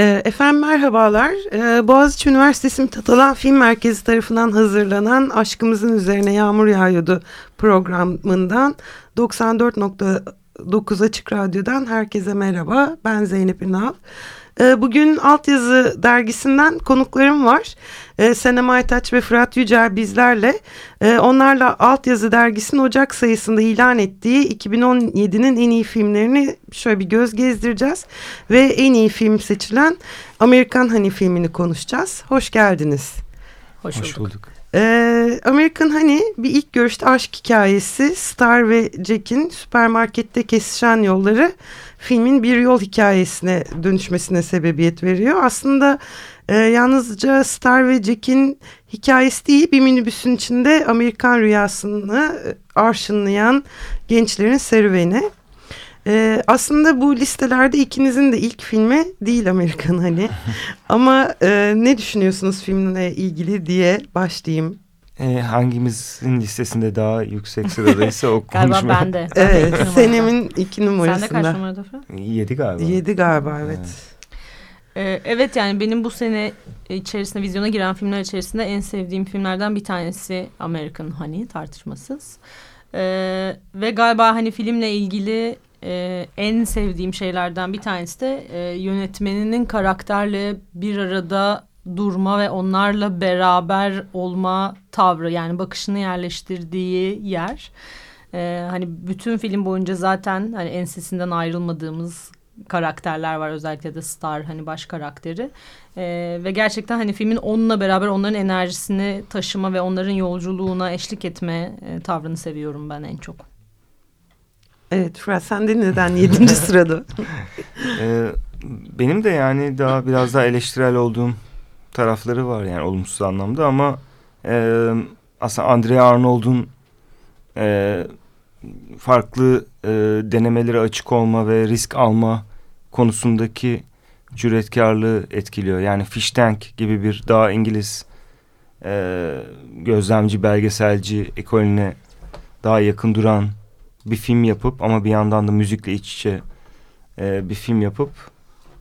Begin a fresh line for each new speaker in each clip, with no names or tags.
efendim merhabalar. Ee, Boğaziçi Üniversitesi Mithat Alan Film Merkezi tarafından hazırlanan Aşkımızın Üzerine Yağmur Yağıyordu programından 94.9 Açık Radyo'dan herkese merhaba. Ben Zeynep Ünal. Ee, bugün Altyazı dergisinden konuklarım var. Ee, Senem Aytaç ve Fırat Yücel bizlerle. Ee, onlarla Altyazı dergisinin Ocak sayısında ilan ettiği 2017'nin en iyi filmlerini şöyle bir göz gezdireceğiz. Ve en iyi film seçilen Amerikan Honey filmini konuşacağız. Hoş geldiniz.
Hoş, Hoş bulduk.
Ee, American Honey bir ilk görüşte aşk hikayesi. Star ve Jack'in süpermarkette kesişen yolları filmin bir yol hikayesine dönüşmesine sebebiyet veriyor. Aslında e, yalnızca Star ve Jack'in hikayesi değil bir minibüsün içinde Amerikan rüyasını e, arşınlayan gençlerin serüveni. Ee, aslında bu listelerde ikinizin de ilk filmi değil Amerikan hani. Ama e, ne düşünüyorsunuz filmle ilgili diye başlayayım.
E, hangimizin listesinde daha yüksek sıradaysa o
galiba
konuşma.
Galiba bende.
evet Senem'in iki numarasında.
Sen de kaç numarada?
Yedi galiba.
Yedi galiba evet.
evet. Ee, evet yani benim bu sene içerisinde vizyona giren filmler içerisinde en sevdiğim filmlerden bir tanesi American Honey tartışmasız. Ee, ve galiba hani filmle ilgili e, en sevdiğim şeylerden bir tanesi de e, yönetmeninin karakterle bir arada durma ve onlarla beraber olma tavrı yani bakışını yerleştirdiği yer. Ee, hani bütün film boyunca zaten hani ensesinden ayrılmadığımız karakterler var özellikle de Star hani baş karakteri ee, ve gerçekten hani filmin onunla beraber onların enerjisini taşıma ve onların yolculuğuna eşlik etme e, tavrını seviyorum ben en çok.
Evet Fırat sen de neden yedinci sırada?
ee, benim de yani daha biraz daha eleştirel olduğum tarafları var yani olumsuz anlamda ama e, aslında Andrea Arnold'un e, farklı e, denemelere açık olma ve risk alma konusundaki cüretkarlığı etkiliyor. Yani Fish Tank gibi bir daha İngiliz e, gözlemci, belgeselci ekolüne daha yakın duran bir film yapıp ama bir yandan da müzikle iç içe e, bir film yapıp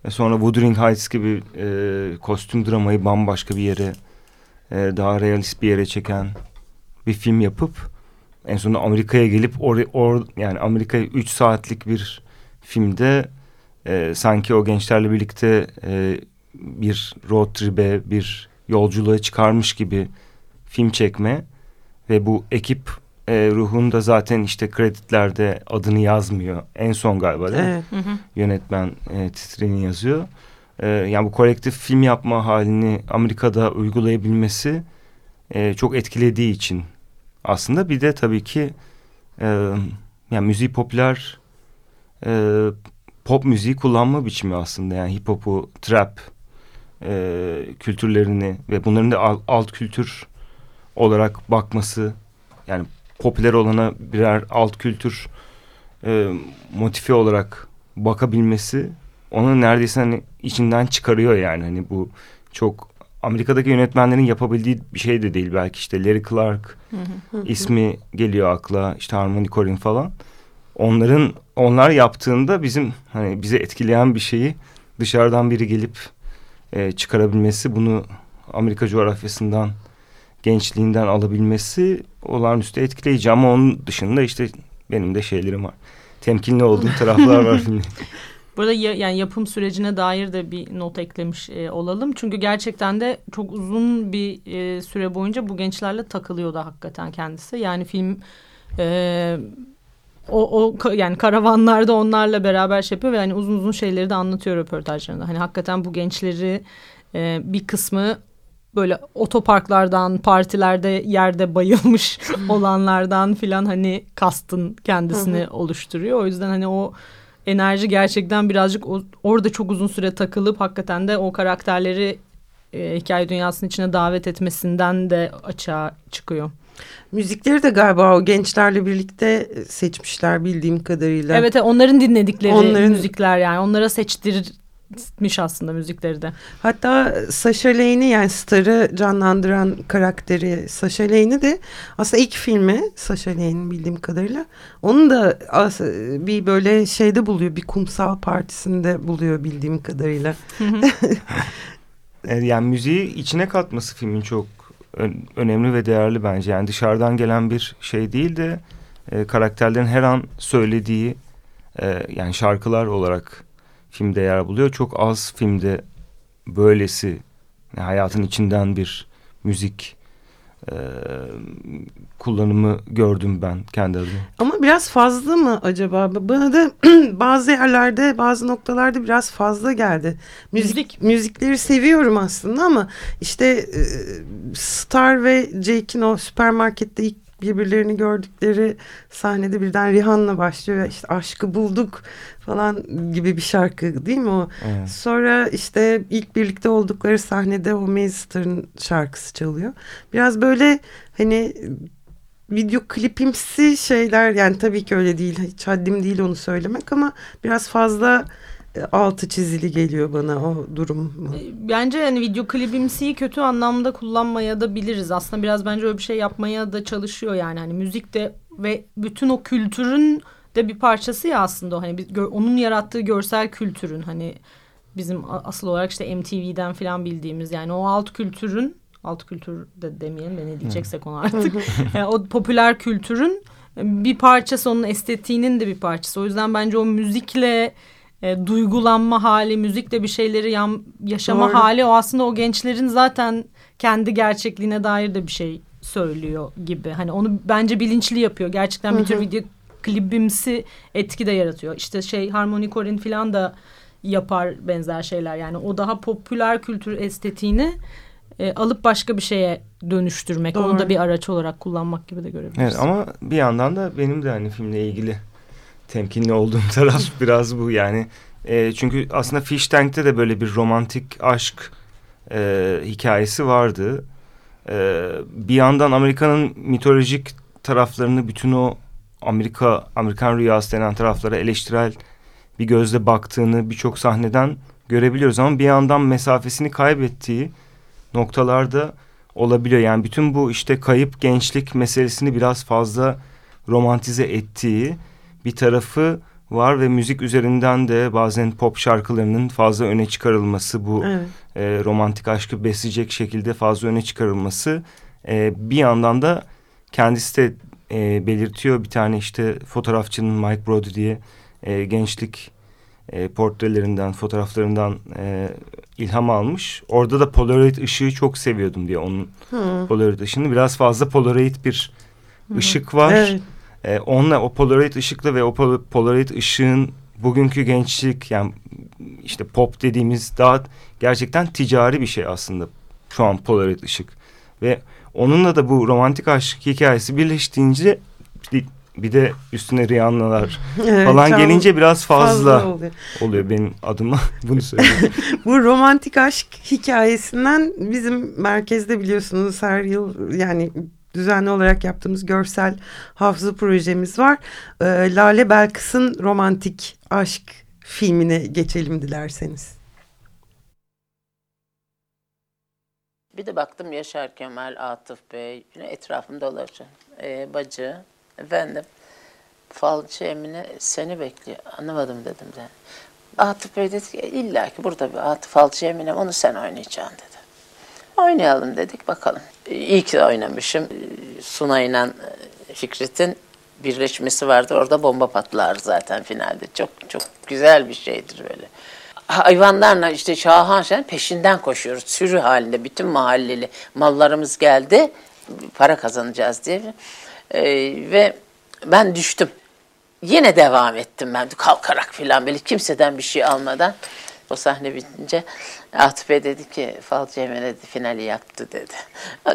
ve sonra Wuthering Heights gibi e, kostüm dramayı bambaşka bir yere e, daha realist bir yere çeken bir film yapıp en sonunda Amerika'ya gelip or, or yani Amerika'ya 3 saatlik bir filmde e, sanki o gençlerle birlikte e, bir road trip'e bir yolculuğa çıkarmış gibi film çekme ve bu ekip e, ruhunda zaten işte kreditlerde adını yazmıyor. En son galiba değil
evet.
mi? Yönetmen e, titrini yazıyor. E, yani bu kolektif film yapma halini Amerika'da uygulayabilmesi e, çok etkilediği için aslında bir de tabii ki e, yani müziği popüler e, pop müziği kullanma biçimi aslında yani hip hop'u trap e, kültürlerini ve bunların da alt, alt kültür olarak bakması yani popüler olana birer alt kültür e, motifi olarak bakabilmesi onu neredeyse hani içinden çıkarıyor yani. Hani bu çok Amerika'daki yönetmenlerin yapabildiği bir şey de değil belki. İşte Larry Clark ismi geliyor akla işte Harmony Korine falan. Onların onlar yaptığında bizim hani bize etkileyen bir şeyi dışarıdan biri gelip e, çıkarabilmesi bunu Amerika coğrafyasından gençliğinden alabilmesi olağanüstü etkileyici ama onun dışında işte benim de şeylerim var. Temkinli olduğum taraflar var filmin.
Burada ya, yani yapım sürecine dair de bir not eklemiş e, olalım. Çünkü gerçekten de çok uzun bir e, süre boyunca bu gençlerle takılıyordu hakikaten kendisi. Yani film e, o, o yani karavanlarda onlarla beraber şey yapıyor ve yani uzun uzun şeyleri de anlatıyor röportajlarında. Hani hakikaten bu gençleri e, bir kısmı böyle otoparklardan, partilerde yerde bayılmış olanlardan filan hani kastın kendisini oluşturuyor. O yüzden hani o enerji gerçekten birazcık o, orada çok uzun süre takılıp hakikaten de o karakterleri e, hikaye dünyasının içine davet etmesinden de açığa çıkıyor.
Müzikleri de galiba o gençlerle birlikte seçmişler bildiğim kadarıyla.
Evet onların dinledikleri onların... müzikler yani onlara seçtirmiş aslında müzikleri de.
Hatta Sasha Lane'i yani Star'ı canlandıran karakteri Sasha Lane'i de aslında ilk filmi Sasha Lane'in bildiğim kadarıyla onu da bir böyle şeyde buluyor bir kumsal partisinde buluyor bildiğim kadarıyla.
yani müziği içine katması filmin çok önemli ve değerli bence. Yani dışarıdan gelen bir şey değil de e, karakterlerin her an söylediği e, yani şarkılar olarak filmde yer buluyor. Çok az filmde böylesi hayatın içinden bir müzik e, kullanımı gördüm ben kendi adıma.
Ama biraz fazla mı acaba? Bana da bazı yerlerde bazı noktalarda biraz fazla geldi. Müzik, Müzik. Müzikleri seviyorum aslında ama işte e, Star ve Jake'in o süpermarkette ilk birbirlerini gördükleri sahnede birden Rihanna başlıyor. İşte aşkı bulduk falan gibi bir şarkı değil mi o? Evet. Sonra işte ilk birlikte oldukları sahnede o Mazester'ın şarkısı çalıyor. Biraz böyle hani video klipimsi şeyler yani tabii ki öyle değil. Hiç haddim değil onu söylemek ama biraz fazla altı çizili geliyor bana o durum.
E, bence yani video klibimsiyi kötü anlamda kullanmaya da biliriz. Aslında biraz bence öyle bir şey yapmaya da çalışıyor yani. Hani müzik de ve bütün o kültürün de bir parçası ya aslında. Hani onun yarattığı görsel kültürün hani bizim asıl olarak işte MTV'den falan bildiğimiz yani o alt kültürün alt kültür de demeyelim de ne diyeceksek onu artık. yani o popüler kültürün bir parçası onun estetiğinin de bir parçası. O yüzden bence o müzikle e, duygulanma hali, müzikle bir şeyleri yan, yaşama Doğru. hali o aslında o gençlerin zaten kendi gerçekliğine dair de bir şey söylüyor gibi. Hani onu bence bilinçli yapıyor. Gerçekten bir tür video klibimsi etki de yaratıyor. İşte şey Harmony Korine falan da yapar benzer şeyler. Yani o daha popüler kültür estetiğini e, alıp başka bir şeye dönüştürmek. Doğru. Onu da bir araç olarak kullanmak gibi de görebiliriz.
Evet ama bir yandan da benim de hani filmle ilgili temkinli olduğum taraf biraz bu yani. E, çünkü aslında Fish Tank'te de böyle bir romantik aşk e, hikayesi vardı. E, bir yandan Amerika'nın mitolojik taraflarını bütün o Amerika Amerikan rüyası denen taraflara eleştirel bir gözle baktığını birçok sahneden görebiliyoruz ama bir yandan mesafesini kaybettiği noktalarda olabiliyor. Yani bütün bu işte kayıp gençlik meselesini biraz fazla romantize ettiği bir tarafı var ve müzik üzerinden de bazen pop şarkılarının fazla öne çıkarılması bu evet. e, romantik aşkı besleyecek şekilde fazla öne çıkarılması e, bir yandan da kendisi de e, belirtiyor bir tane işte fotoğrafçının Mike Brody diye e, gençlik e, portrelerinden fotoğraflarından e, ilham almış. Orada da Polaroid ışığı çok seviyordum diye onun hmm. Polaroid ışığını biraz fazla Polaroid bir hmm. ışık var. Evet. E, onunla o Polaroid ışıkla ve o Polaroid ışığın bugünkü gençlik yani işte pop dediğimiz daha gerçekten ticari bir şey aslında şu an Polaroid ışık ve onunla da bu romantik aşk hikayesi birleştiğince bir, de üstüne Rihanna'lar evet, falan gelince biraz fazla, fazla oluyor. oluyor benim adıma bunu söyleyeyim.
bu romantik aşk hikayesinden bizim merkezde biliyorsunuz her yıl yani düzenli olarak yaptığımız görsel hafıza projemiz var. Ee, Lale Belkıs'ın romantik aşk filmine geçelim dilerseniz.
Bir de baktım Yaşar Kemal, Atıf Bey, etrafımda dolaşan ee, bacı, efendim falcı Emine seni bekliyor. Anlamadım dedim de. Atıf Bey dedi ki illa ki burada bir Atıf falcı Emine onu sen oynayacaksın dedi. Oynayalım dedik bakalım. İyi ki de oynamışım. Sunay'la e, Fikret'in birleşmesi vardı. Orada bomba patlar zaten finalde. Çok çok güzel bir şeydir böyle. Hayvanlarla işte Şahan Şen peşinden koşuyoruz. Sürü halinde bütün mahalleli mallarımız geldi. Para kazanacağız diye. Ee, ve ben düştüm. Yine devam ettim ben kalkarak filan böyle kimseden bir şey almadan. O sahne bitince Atıf Bey dedi ki Falcı Emre finali yaptı dedi.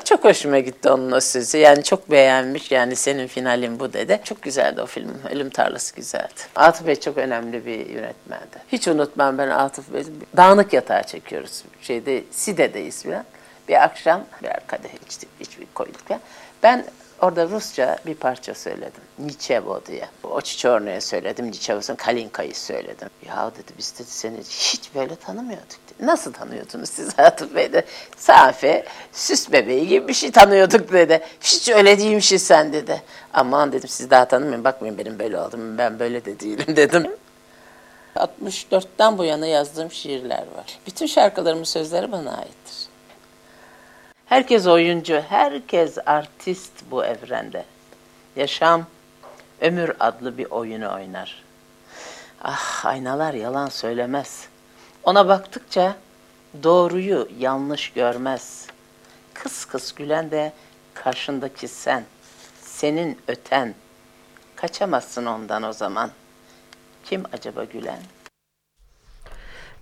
Çok hoşuma gitti onun o sözü. Yani çok beğenmiş yani senin finalin bu dedi. Çok güzeldi o film. Ölüm Tarlası güzeldi. Atıf Bey çok önemli bir yönetmendi. Hiç unutmam ben Atıf Bey. Dağınık yatağa çekiyoruz. Şeyde Side'deyiz falan. Bir akşam birer kadeh içtik, içtik koyduk falan. Ben Orada Rusça bir parça söyledim. Niçevo diye. O Çiçorno'ya söyledim. Niçevo'sun Kalinka'yı söyledim. Ya dedi biz dedi seni hiç böyle tanımıyorduk. Dedi. Nasıl tanıyordunuz siz Atıf Bey'de? Safi, süs bebeği gibi bir şey tanıyorduk dedi. Hiç öyle değilmişsin sen dedi. Aman dedim siz daha tanımıyorum. Bakmayın benim böyle oldum. Ben böyle de değilim dedim. 64'ten bu yana yazdığım şiirler var. Bütün şarkılarımın sözleri bana aittir. Herkes oyuncu, herkes artist bu evrende. Yaşam, ömür adlı bir oyunu oynar. Ah, aynalar yalan söylemez. Ona baktıkça doğruyu yanlış görmez. Kıs kıs gülen de karşındaki sen, senin öten. Kaçamazsın ondan o zaman. Kim acaba gülen?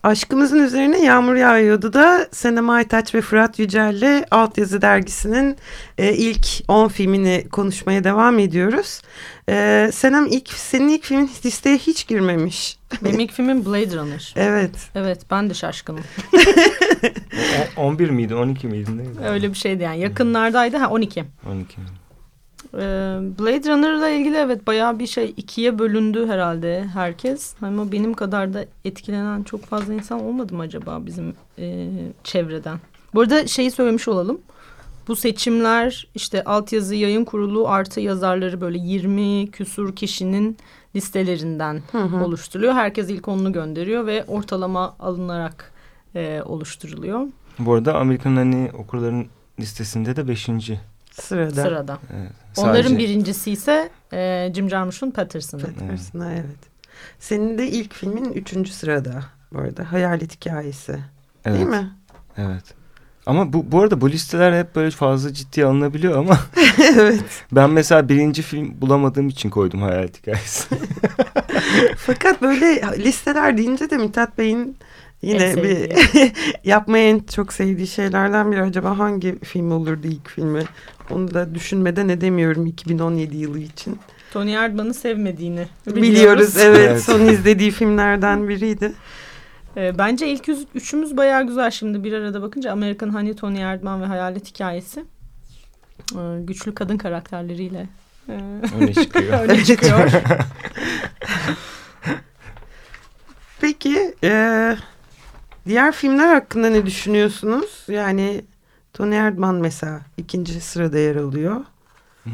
Aşkımızın üzerine yağmur yağıyordu da Senem Aytaç ve Fırat Yücel'le Altyazı Dergisi'nin e, ilk 10 filmini konuşmaya devam ediyoruz. E, Senem ilk, senin ilk filmin listeye hiç girmemiş.
Benim ilk filmim Blade Runner.
Evet.
Evet ben de şaşkınım.
O- 11 miydi 12 miydi neydi?
Öyle bir şeydi yani. Yakınlardaydı. Ha 12.
12.
Ee, Blade Runner'la ilgili evet bayağı bir şey ikiye bölündü herhalde herkes. Ama benim kadar da etkilenen çok fazla insan olmadı mı acaba bizim e, çevreden? Bu arada şeyi söylemiş olalım. Bu seçimler işte altyazı yayın kurulu artı yazarları böyle 20 küsur kişinin listelerinden oluşturuluyor. Herkes ilk onunu gönderiyor ve ortalama alınarak e, oluşturuluyor
Bu arada Amerikan hani okurların listesinde de 5.
Sırada.
sırada.
Evet,
Onların
sadece-
birincisi ise e, Jim Jarmusch'un Patterson'ı.
Patterson'a evet. Senin de ilk filmin üçüncü sırada bu arada. Hayalet hikayesi.
Evet,
Değil mi?
Evet. Ama bu, bu arada bu listeler hep böyle fazla ciddiye alınabiliyor ama
evet.
ben mesela birinci film bulamadığım için koydum Hayalet Hikayesi.
Fakat böyle listeler deyince de Mithat Bey'in yine bir yapmayı en çok sevdiği şeylerden biri. Acaba hangi film olurdu ilk filmi? Onu da düşünmeden edemiyorum 2017 yılı için.
Tony Erdmann'ı sevmediğini
Biliyoruz, evet,
Evet.
son izlediği filmlerden biriydi.
E, bence ilk yüz, üçümüz bayağı güzel şimdi bir arada bakınca. American Honey, Tony Erdmann ve Hayalet Hikayesi. E, güçlü kadın karakterleriyle e,
Öne çıkıyor.
öne çıkıyor.
Peki e, diğer filmler hakkında ne düşünüyorsunuz? Yani Tony Erdmann mesela ikinci sırada yer alıyor.
Hmm,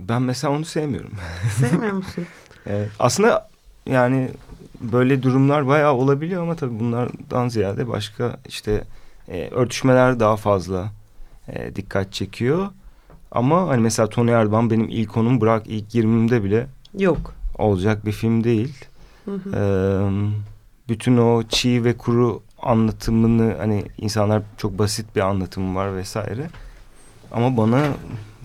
Ben mesela onu sevmiyorum.
Sevmiyor musun?
Evet. Aslında yani böyle durumlar bayağı olabiliyor ama tabii bunlardan ziyade başka işte e, örtüşmeler daha fazla e, dikkat çekiyor. Ama hani mesela Tony Erdmann benim ilk onun bırak ilk 20'imde bile
Yok.
olacak bir film değil.
Hı hı.
Ee, bütün o çiğ ve kuru anlatımını hani insanlar çok basit bir anlatımı var vesaire. Ama bana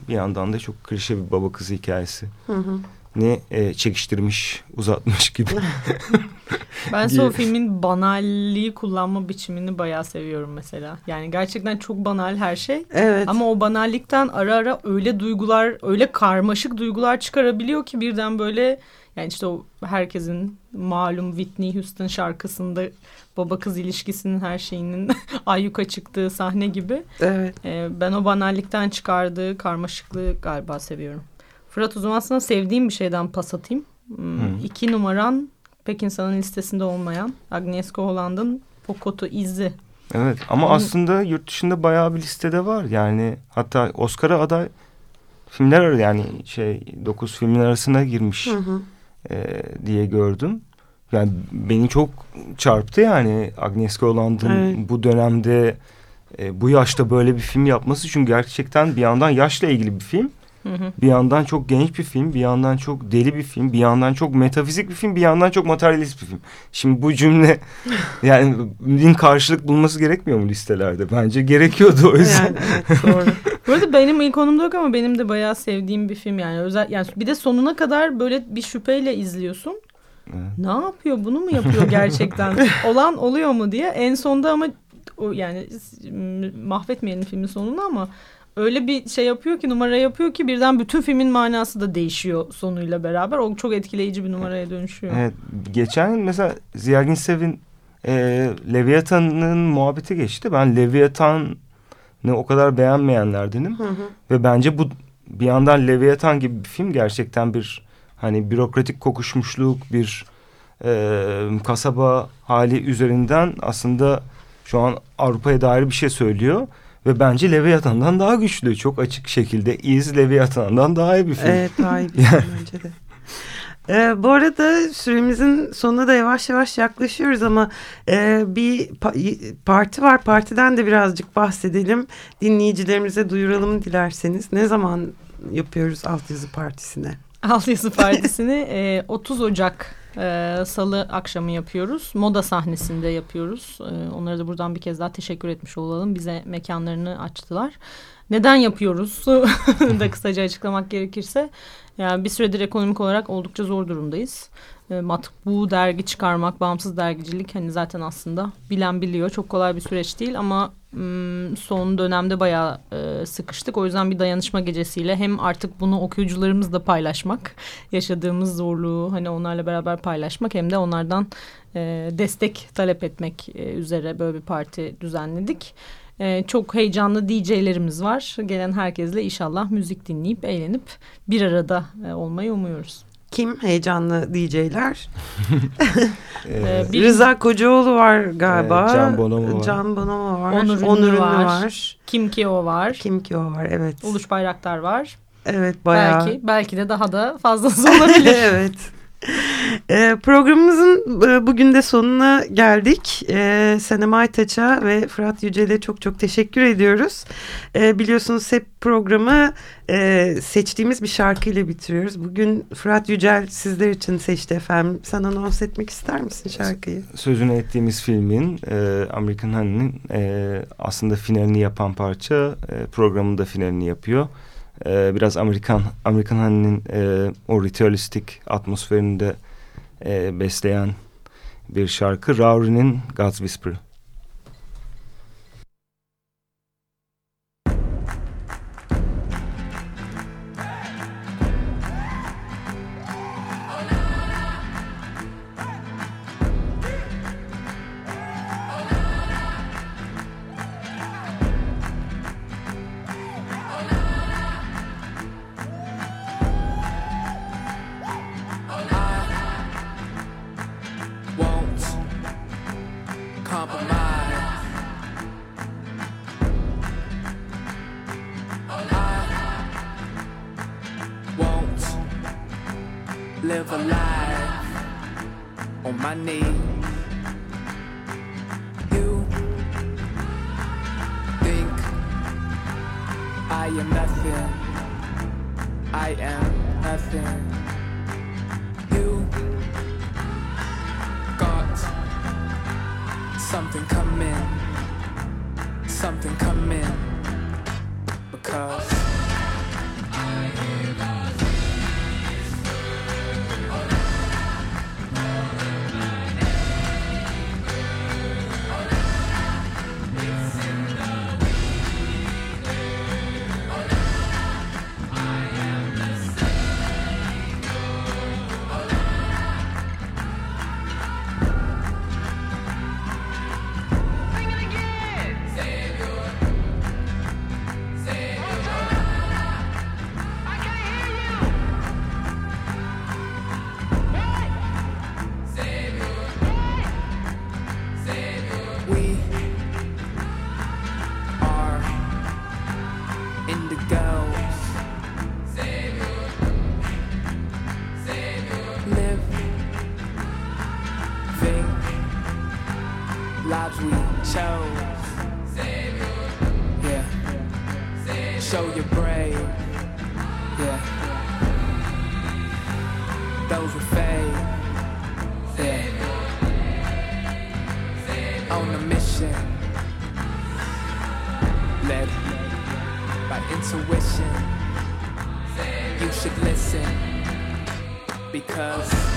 bir yandan da çok klişe bir baba kız hikayesi.
Hı hı.
Ne e, çekiştirmiş, uzatmış gibi.
Ben o filmin banalliği kullanma biçimini bayağı seviyorum mesela. Yani gerçekten çok banal her şey.
Evet.
Ama o banallikten ara ara öyle duygular, öyle karmaşık duygular çıkarabiliyor ki birden böyle yani işte o herkesin malum Whitney Houston şarkısında baba kız ilişkisinin her şeyinin ayyuka çıktığı sahne gibi.
Evet.
Ee, ben o banallikten çıkardığı karmaşıklığı galiba seviyorum. Fırat o zaman sana sevdiğim bir şeyden pas atayım. Hmm. İki numaran pek insanın listesinde olmayan Agnieszka Holland'ın Pocoto İzi.
evet ama
Onun-
aslında yurt dışında bayağı bir listede var. Yani hatta Oscar'a aday filmler yani şey 9 filmin arasına girmiş.
Hı hı.
e, diye gördüm. Yani beni çok çarptı yani Agnieszka Holland'ın
Evet.
bu dönemde e, bu yaşta böyle bir film yapması. Çünkü gerçekten bir yandan yaşla ilgili bir film.
Hı hı.
Bir yandan çok genç bir film, bir yandan çok deli bir film, bir yandan çok metafizik bir film, bir yandan çok materyalist bir film. Şimdi bu cümle yani din karşılık bulması gerekmiyor mu listelerde? Bence gerekiyordu o yüzden.
Yani evet doğru.
Bu arada benim ilk konumda yok ama benim de bayağı sevdiğim bir film yani. Özel, yani bir de sonuna kadar böyle bir şüpheyle izliyorsun. Ne yapıyor bunu mu yapıyor gerçekten olan oluyor mu diye en sonda ama o yani mahvetmeyelim filmin sonunu ama öyle bir şey yapıyor ki numara yapıyor ki birden bütün filmin manası da değişiyor sonuyla beraber. O çok etkileyici bir numaraya dönüşüyor.
Evet, geçen mesela Ziya Günsev'in e, Leviathan'ın muhabbeti geçti. Ben Leviathan'ı o kadar beğenmeyenlerdenim. Hı hı. Ve bence bu bir yandan Leviathan gibi bir film gerçekten bir hani bürokratik kokuşmuşluk bir e, kasaba hali üzerinden aslında şu an Avrupa'ya dair bir şey söylüyor. Ve bence Leviathan'dan daha güçlü. Çok açık şekilde iz Leviathan'dan daha iyi bir film.
Evet daha iyi bir film bence de. Ee, bu arada süremizin sonuna da yavaş yavaş yaklaşıyoruz ama e, bir pa parti var. Partiden de birazcık bahsedelim. Dinleyicilerimize duyuralım dilerseniz. Ne zaman yapıyoruz Alt Yazı Partisi'ne?
Alt Yazı Partisi'ni e, 30 Ocak e, Salı akşamı yapıyoruz. Moda sahnesinde yapıyoruz. E, onlara da buradan bir kez daha teşekkür etmiş olalım. Bize mekanlarını açtılar. Neden yapıyoruz da kısaca açıklamak gerekirse. Yani bir süredir ekonomik olarak oldukça zor durumdayız. E, matbu dergi çıkarmak, bağımsız dergicilik hani zaten aslında bilen biliyor. Çok kolay bir süreç değil ama son dönemde bayağı e, sıkıştık. O yüzden bir dayanışma gecesiyle hem artık bunu okuyucularımızla paylaşmak, yaşadığımız zorluğu hani onlarla beraber paylaşmak hem de onlardan e, destek talep etmek üzere böyle bir parti düzenledik. Ee, çok heyecanlı DJ'lerimiz var. Gelen herkesle inşallah müzik dinleyip eğlenip bir arada e, olmayı umuyoruz.
Kim heyecanlı DJ'ler? ee, bir... Rıza Kocaoğlu var galiba.
Ee, Can Bonomo
var. Can Bonomo var.
Onur, Onur Ünlü var. var. Kim ki o var.
Kim ki o var evet.
Uluş Bayraktar var.
Evet bayağı.
Belki, belki de daha da fazlası olabilir.
evet. E, programımızın e, bugün de sonuna geldik. E, Senem Aytaç'a ve Fırat Yücel'e çok çok teşekkür ediyoruz. E, biliyorsunuz hep programı e, seçtiğimiz bir şarkıyla bitiriyoruz. Bugün Fırat Yücel sizler için seçti efendim. Sen anons etmek ister misin şarkıyı?
Sözünü ettiğimiz filmin e, American Honey'nin e, aslında finalini yapan parça e, programın da finalini yapıyor e, biraz Amerikan Amerikan Honey'nin e, o ritualistik atmosferinde e, besleyen bir şarkı. Rowry'nin God's Whisper.
on my knee. You think I am nothing. I am nothing. You got something coming. Something coming. Because. though you're brave. Yeah. Those will fade. Yeah. On a mission. Led by intuition. You should listen. Because.